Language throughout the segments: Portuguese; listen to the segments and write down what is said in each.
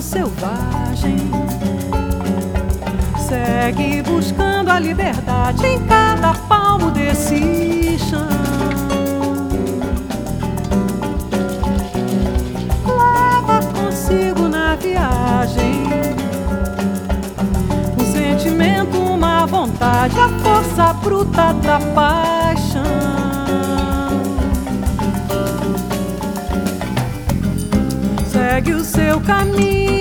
selvagem. Segue buscando a liberdade em cada palmo desse chão. Consigo na viagem um sentimento, uma vontade, a força bruta da paixão. Segue o seu caminho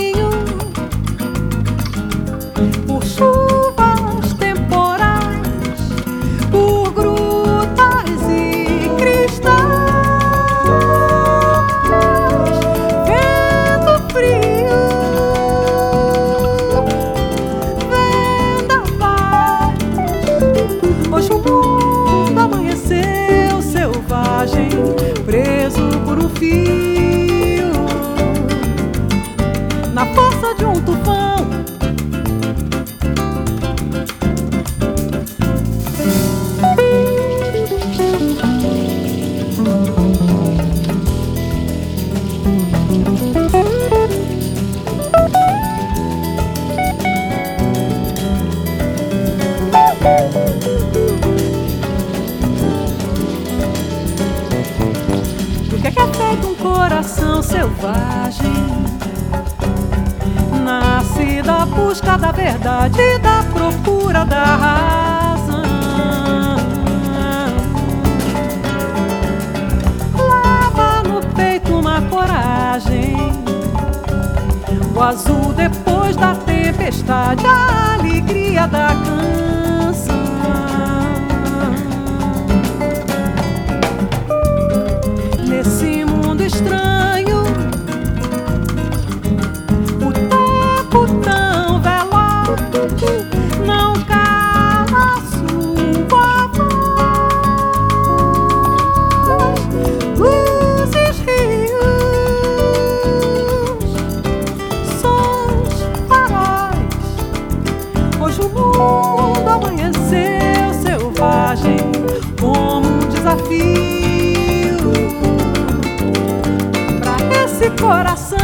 Na força de um tufão Do que é que feito um coração selvagem? Nasce da busca da verdade, da procura da razão. Lava no peito uma coragem, o azul depois da tempestade, a alegria da canção. Hoje o mundo amanheceu selvagem como um desafio pra esse coração.